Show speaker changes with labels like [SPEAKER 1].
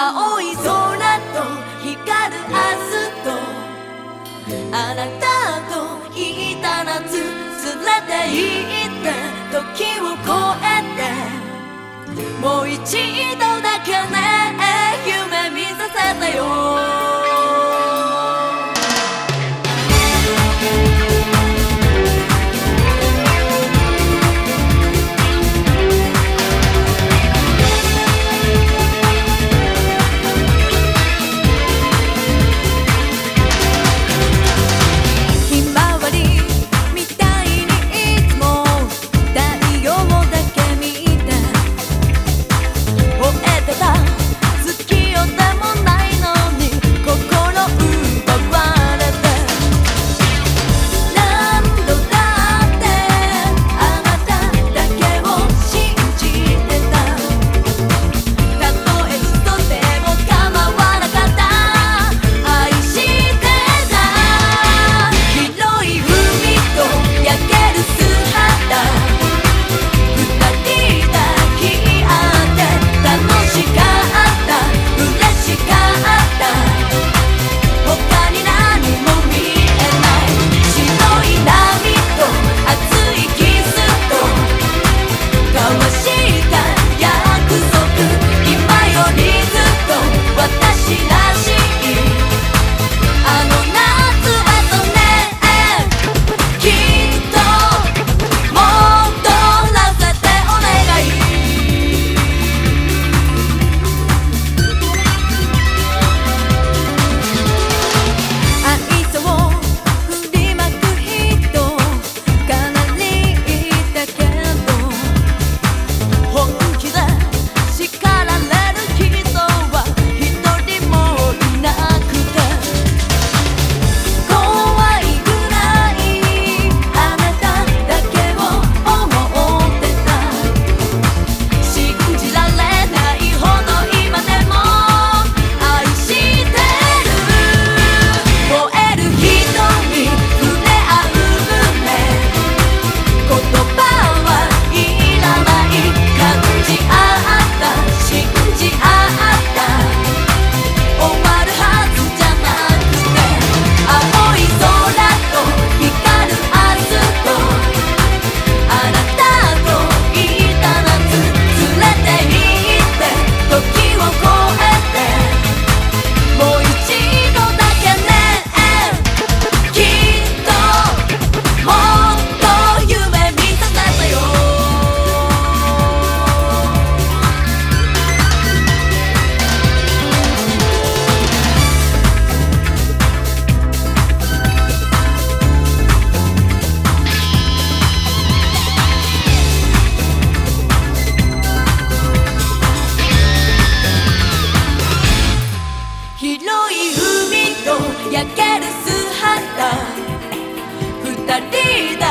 [SPEAKER 1] 青い空と光る明日と。あなたといた夏連れて行って時を越えて。もう一度だけね夢見させてよ。焼ける素肌。二人だ